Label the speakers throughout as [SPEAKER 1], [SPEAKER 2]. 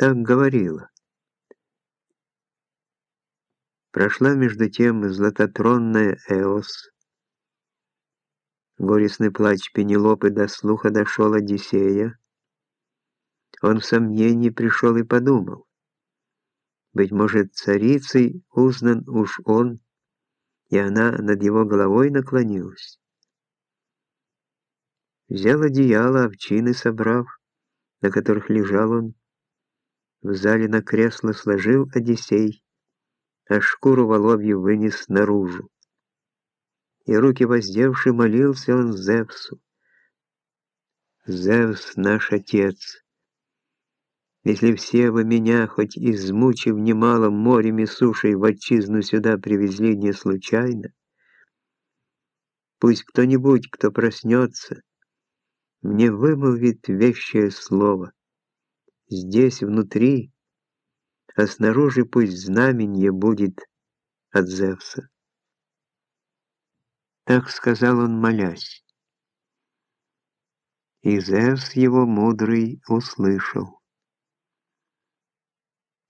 [SPEAKER 1] Так говорила. Прошла между тем златотронная Эос. Горестный плач Пенелопы до слуха дошел Одиссея. Он в сомнении пришел и подумал. Быть может, царицей узнан уж он, и она над его головой наклонилась. Взял одеяло, овчины собрав, на которых лежал он, в зале на кресло сложил Одиссей, а шкуру воловью вынес наружу. И руки воздевши молился он Зевсу. «Зевс наш отец, если все вы меня, хоть измучив немало морем и сушей, в отчизну сюда привезли не случайно, пусть кто-нибудь, кто проснется, мне вымолвит вещее слово. Здесь, внутри, а снаружи пусть знаменье будет от Зевса. Так сказал он, молясь. И Зевс его мудрый услышал.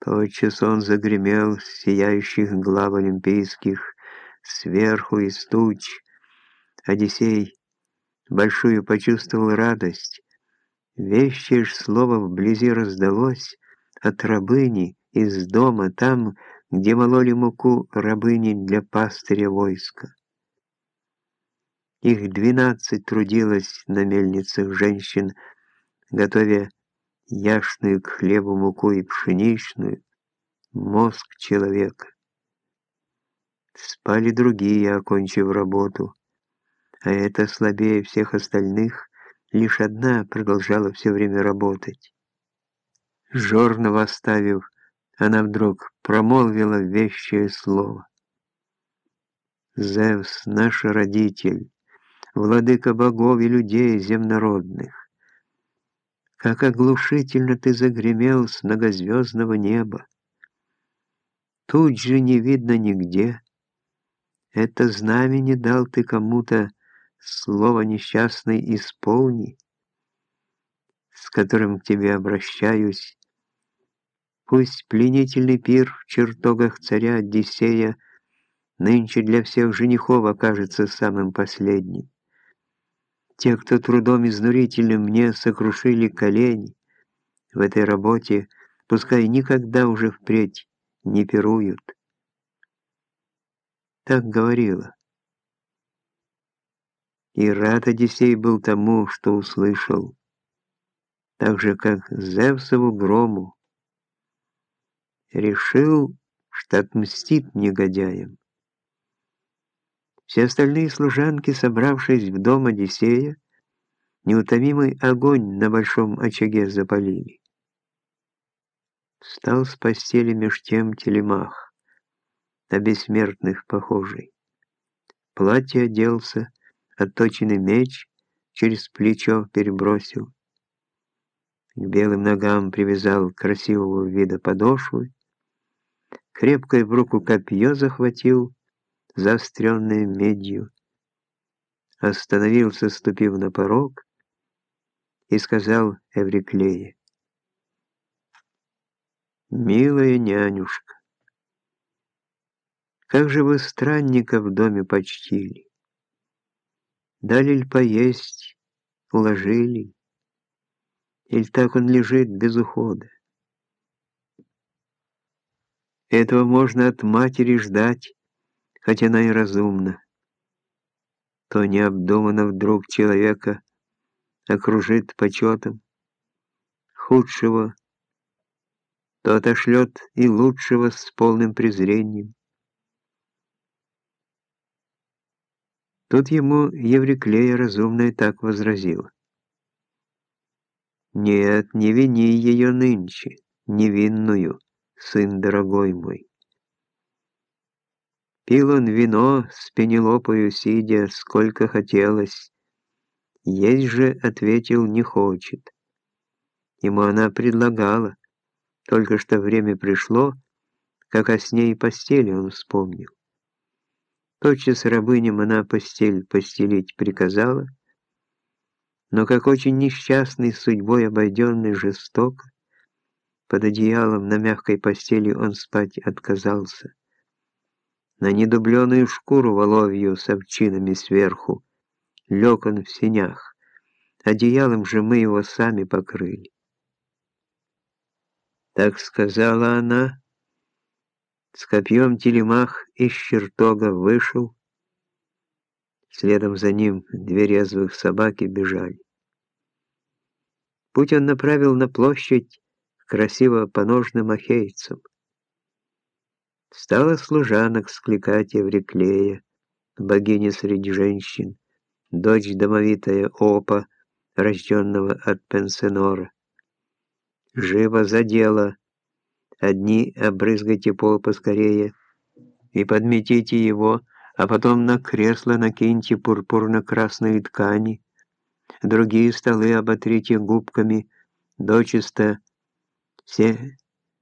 [SPEAKER 1] Тотчас он загремел с сияющих глав олимпийских, сверху из туч. Одиссей большую почувствовал радость. Вещее ж слово вблизи раздалось от рабыни, из дома, там, где мололи муку рабыни для пастыря войска. Их двенадцать трудилось на мельницах женщин, готовя яшную к хлебу муку и пшеничную, мозг человека. Спали другие, окончив работу, а это слабее всех остальных, лишь одна продолжала все время работать. Жорного оставив, она вдруг промолвила вещее слово. «Зевс, наш родитель, владыка богов и людей земнородных, как оглушительно ты загремел с многозвездного неба. Тут же не видно нигде. Это знамя не дал ты кому-то, слово несчастный исполни, с которым к тебе обращаюсь, Пусть пленительный пир в чертогах царя Одиссея нынче для всех женихов окажется самым последним. Те, кто трудом изнурительным мне сокрушили колени, в этой работе пускай никогда уже впредь не пируют. Так говорила. И рад Одиссей был тому, что услышал, так же, как Зевсову грому, решил, что отмстит негодяям. Все остальные служанки, собравшись в дом Одиссея, неутомимый огонь на большом очаге запалили. Встал с постели меж тем телемах, на бессмертных похожий. Платье оделся, отточенный меч через плечо перебросил. К белым ногам привязал красивого вида подошвы, крепкое в руку копье захватил, заостренное медью, остановился, ступив на порог, и сказал Эвриклее, «Милая нянюшка, как же вы странника в доме почтили? Дали ли поесть, уложили, или так он лежит без ухода? Этого можно от матери ждать, хотя она и разумна. То необдуманно вдруг человека окружит почетом, худшего, то отошлет и лучшего с полным презрением. Тут ему Евриклея разумная так возразила. «Нет, не вини ее нынче, невинную» сын дорогой мой. Пил он вино с Пенелопою, сидя, сколько хотелось. Есть же, ответил, не хочет. Ему она предлагала. Только что время пришло, как о сне и постели он вспомнил. Тотчас рабыням она постель постелить приказала, но как очень несчастный судьбой обойденный жестоко, Под одеялом на мягкой постели он спать отказался. На недубленную шкуру воловью с овчинами сверху лег он в сенях. Одеялом же мы его сами покрыли. Так сказала она. С копьем телемах из чертога вышел. Следом за ним две резвых собаки бежали. Путь он направил на площадь красиво поножным ахейцам. Стала служанок скликать Евриклея, богиня среди женщин, дочь домовитая Опа, рожденного от Пенсенора. Живо за дело. Одни обрызгайте пол поскорее и подметите его, а потом на кресло накиньте пурпурно-красные ткани, другие столы оботрите губками, дочисто все